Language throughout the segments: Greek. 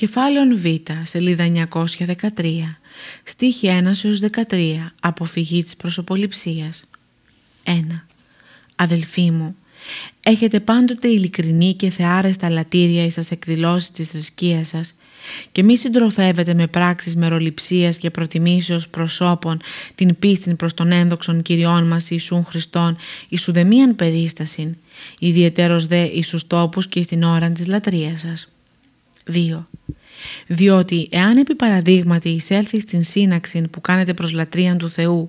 Κεφάλαιο Β, σελίδα 913, στίχη 1 13, αποφυγή της προσωποληψίας. 1. Αδελφοί μου, έχετε πάντοτε ειλικρινή και θεάρεστα λατήρια εις σας εκδηλώσεις της θρησκείας σας και μη συντροφεύετε με πράξεις μεροληψίας και προτιμήσεως προσώπων την πίστη προς τον ένδοξον Κυριών μας Ιησούν Χριστόν εις ουδεμίαν περίστασιν, ιδιαιτέρως δε εις τους τόπους και στην ώρα της λατρείας σας. 2. Διότι εάν επί παραδείγματι εισέλθει στην σύναξη που κάνετε προς λατρείαν του Θεού,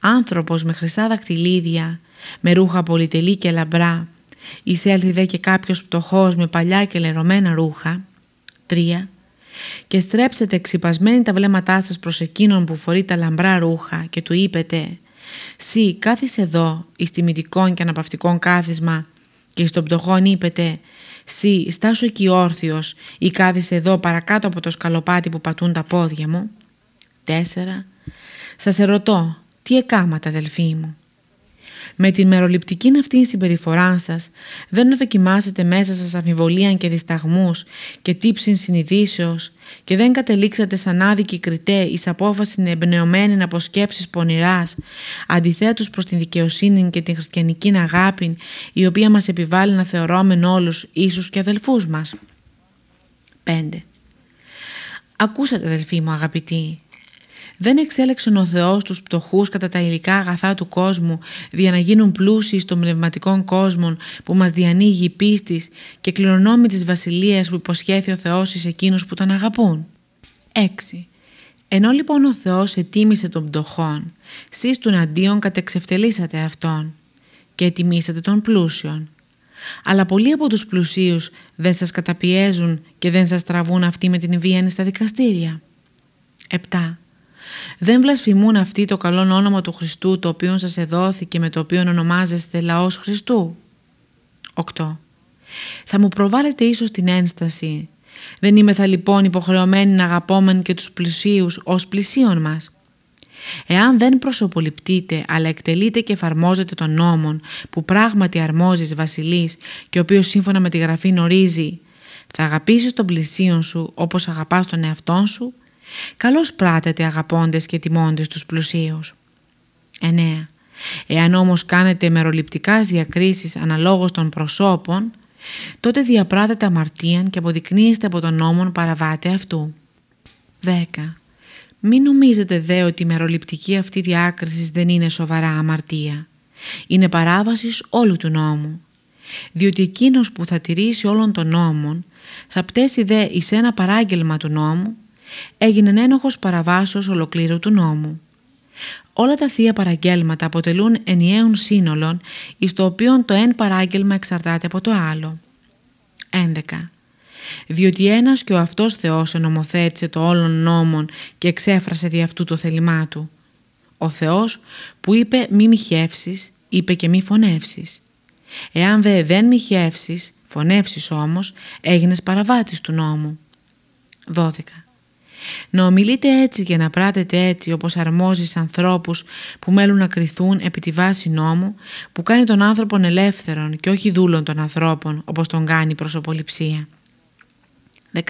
άνθρωπος με χρυσά δακτυλίδια, με ρούχα πολυτελή και λαμπρά, εισέλθει δε και κάποιος πτωχός με παλιά και λερωμένα ρούχα, 3. Και στρέψετε εξυπασμένοι τα βλέμματά σας προς εκείνον που φορεί τα λαμπρά ρούχα και του είπετε «Σύ κάθισε εδώ εις τιμητικών και αναπαυτικών κάθισμα» και στον πτωχόν είπετε Σύ, στάσου εκεί όρθιος ή κάθισε εδώ παρακάτω από το σκαλοπάτι που πατούν τα πόδια μου. 4. Σας ερωτώ, τι εκάματα αδελφοί μου; Με την μεροληπτική αυτή συμπεριφορά σας δεν δοκιμάσετε μέσα σας αμφιβολία και δισταγμούς και τύψιν συνειδήσεως και δεν κατελήξατε σαν άδικοι κριτέ εις απόφαση εμπνεωμένη από σκέψεις πονηράς αντιθέτως προς την δικαιοσύνη και την χριστιανική αγάπη η οποία μας επιβάλλει να θεωρούμε όλους ίσους και αδελφούς μας. 5. Ακούσατε αδελφοί μου αγαπητοί δεν εξέλεξε ο Θεός τους πτωχούς κατά τα υλικά αγαθά του κόσμου για να γίνουν πλούσιοι στον πνευματικών κόσμων που μας διανοίγει η πίστης και κληρονόμη της βασιλείας που υποσχέθη ο Θεός εις εκείνους που τον αγαπούν. 6. Ενώ λοιπόν ο Θεός ετίμησε τον πτωχόν, σεις του αντίον κατεξευτελίσατε αυτόν και ετιμήσατε τον πλούσιον. Αλλά πολλοί από τους πλουσίους δεν σας καταπιέζουν και δεν σας τραβούν αυτοί με την βία στα δικαστήρια. 7. Δεν βλασφημούν αυτοί το καλό όνομα του Χριστού το οποίο σας εδόθηκε με το οποίο ονομάζεστε λαός Χριστού. 8. Θα μου προβάλλετε ίσως την ένσταση. Δεν είμαι θα λοιπόν υποχρεωμένοι να αγαπώμεν και τους πλησίους ως πλησίον μας. Εάν δεν προσωποληπτείτε αλλά εκτελείτε και εφαρμόζετε τον νόμον που πράγματι αρμόζεις βασιλής και ο οποίος σύμφωνα με τη γραφή νορίζει θα αγαπήσεις τον πλησίον σου όπως αγαπάς τον εαυτόν σου Καλώς πράτετε αγαπώντες και τιμώντες τους πλουσίους. 9. Εάν όμως κάνετε μεροληπτικά διακρίσεις αναλόγως των προσώπων, τότε διαπράτετε αμαρτίαν και αποδεικνύεστε από τον νόμον παραβάτε αυτού. 10. Μην νομίζετε δε ότι η μεροληπτική αυτή διάκριση δεν είναι σοβαρά αμαρτία. Είναι παράβασης όλου του νόμου. Διότι εκείνος που θα τηρήσει όλων των νόμων θα πτέσει δε εις ένα παράγγελμα του νόμου έγινε ένοχος παραβάσεως ολοκλήρου του νόμου. Όλα τα θεία παραγγέλματα αποτελούν ενιαίων σύνολων εις το οποίο το εν παράγγελμα εξαρτάται από το άλλο. 11. Διότι ένας και ο αυτός Θεός ενομοθέτησε το όλων νόμων και εξέφρασε δι' αυτού το θέλημά του. Ο Θεός που είπε μη μοιχεύσεις, είπε και μη φωνεύσεις. Εάν δε δεν μοιχεύσεις, φωνεύσεις όμως, έγινες παραβάτης του νόμου. 12. Να ομιλείτε έτσι και να πράτετε έτσι όπως αρμόζει σε ανθρώπους που μέλουν να κριθούν επί τη βάση νόμου που κάνει τον άνθρωπον ελεύθερον και όχι δούλων των ανθρώπων όπως τον κάνει η προσωποληψία. 13.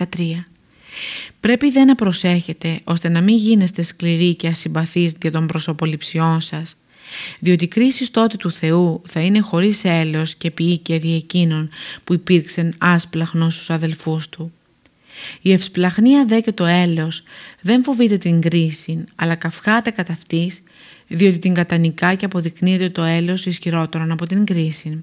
Πρέπει δεν να προσέχετε ώστε να μην γίνεστε σκληροί και ασυμπαθείς για των προσωποληψιών σας διότι η κρίση τότε του Θεού θα είναι χωρίς έλεος και ποιή και δι' εκείνων που υπήρξαν άσπλαχνος στους αδελφούς του. Η ευσπλαχνία δε και το έλεος δεν φοβείται την κρίση, αλλά καυχάται κατά αυτής, διότι την κατανικά και αποδεικνύεται το έλεος ισχυρότερον από την κρίση.